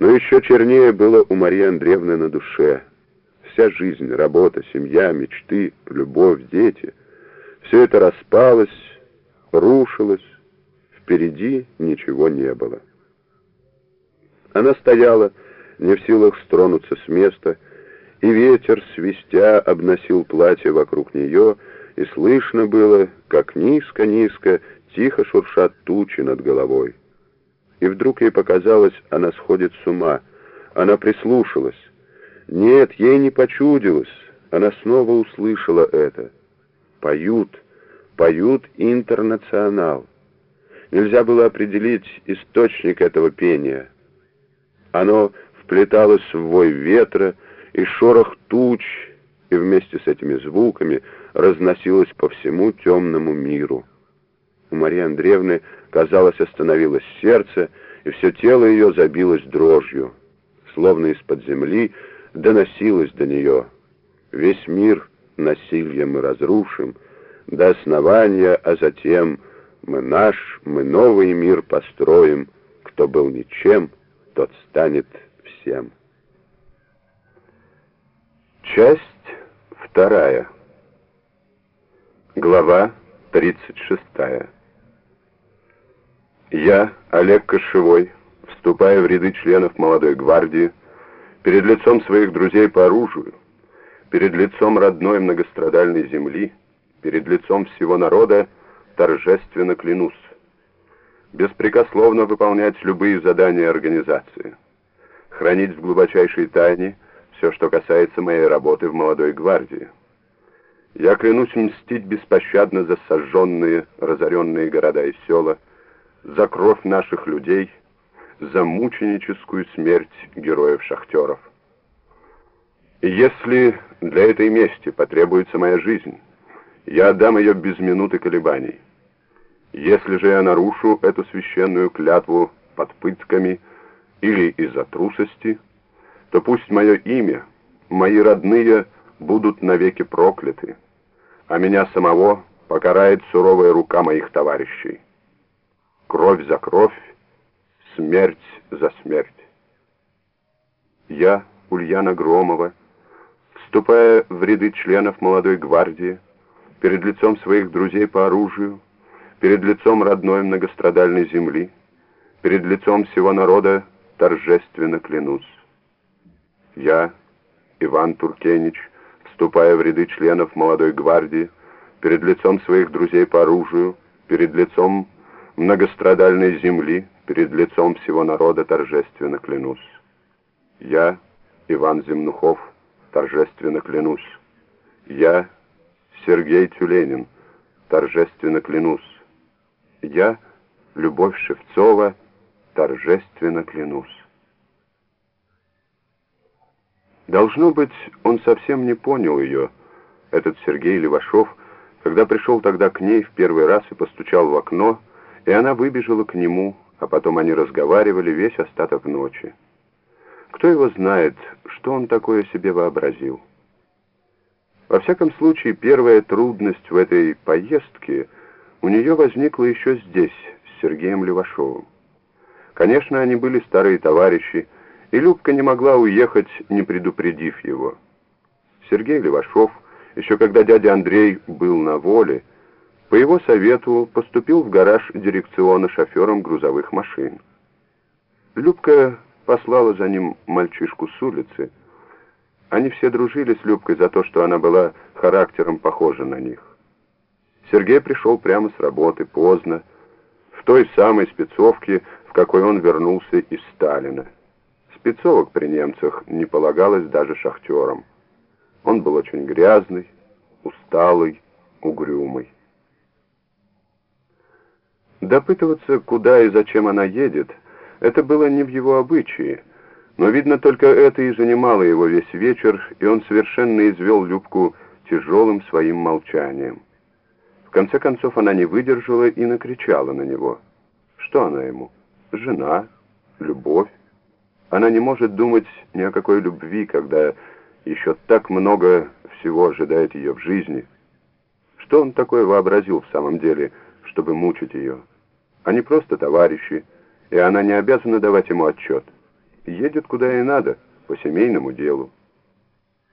Но еще чернее было у Марии Андреевны на душе. Вся жизнь, работа, семья, мечты, любовь, дети — все это распалось, рушилось, впереди ничего не было. Она стояла, не в силах стронуться с места, и ветер, свистя, обносил платье вокруг нее, и слышно было, как низко-низко, тихо шуршат тучи над головой. И вдруг ей показалось, она сходит с ума. Она прислушалась. Нет, ей не почудилось. Она снова услышала это. Поют, поют интернационал. Нельзя было определить источник этого пения. Оно вплеталось в вой ветра и шорох туч, и вместе с этими звуками разносилось по всему темному миру. У Марии Андреевны, казалось, остановилось сердце, и все тело ее забилось дрожью. Словно из-под земли доносилось до нее. Весь мир насилием мы разрушим, до основания, а затем мы наш, мы новый мир построим, кто был ничем, тот станет всем. Часть вторая. Глава тридцать шестая. Я, Олег Кошевой, вступая в ряды членов молодой гвардии, перед лицом своих друзей по оружию, перед лицом родной многострадальной земли, перед лицом всего народа, торжественно клянусь беспрекословно выполнять любые задания организации, хранить в глубочайшей тайне все, что касается моей работы в молодой гвардии. Я клянусь мстить беспощадно за сожженные, разоренные города и села, за кровь наших людей, за мученическую смерть героев-шахтеров. Если для этой мести потребуется моя жизнь, я отдам ее без минуты колебаний. Если же я нарушу эту священную клятву под пытками или из-за трусости, то пусть мое имя, мои родные будут навеки прокляты, а меня самого покарает суровая рука моих товарищей кровь за кровь, смерть за смерть. Я, Ульяна Громова, вступая в ряды членов молодой гвардии, перед лицом своих друзей по оружию, перед лицом родной многострадальной земли, перед лицом всего народа торжественно клянусь. Я, Иван Туркенич, вступая в ряды членов молодой гвардии, перед лицом своих друзей по оружию, перед лицом многострадальной земли перед лицом всего народа торжественно клянусь. Я, Иван Земнухов, торжественно клянусь. Я, Сергей Тюленин, торжественно клянусь. Я, Любовь Шевцова, торжественно клянусь. Должно быть, он совсем не понял ее, этот Сергей Левашов, когда пришел тогда к ней в первый раз и постучал в окно, и она выбежала к нему, а потом они разговаривали весь остаток ночи. Кто его знает, что он такое себе вообразил? Во всяком случае, первая трудность в этой поездке у нее возникла еще здесь, с Сергеем Левашовым. Конечно, они были старые товарищи, и Любка не могла уехать, не предупредив его. Сергей Левашов, еще когда дядя Андрей был на воле, по его совету поступил в гараж дирекциона шофером грузовых машин. Любка послала за ним мальчишку с улицы. Они все дружили с Любкой за то, что она была характером похожа на них. Сергей пришел прямо с работы, поздно, в той самой спецовке, в какой он вернулся из Сталина. Спецовок при немцах не полагалось даже шахтерам. Он был очень грязный, усталый, угрюмый. Допытываться, куда и зачем она едет, это было не в его обычае, но, видно, только это и занимало его весь вечер, и он совершенно извел Любку тяжелым своим молчанием. В конце концов она не выдержала и накричала на него. Что она ему? Жена? Любовь? Она не может думать ни о какой любви, когда еще так много всего ожидает ее в жизни. Что он такое вообразил в самом деле, чтобы мучить ее? Они просто товарищи, и она не обязана давать ему отчет. едет куда и надо, по семейному делу.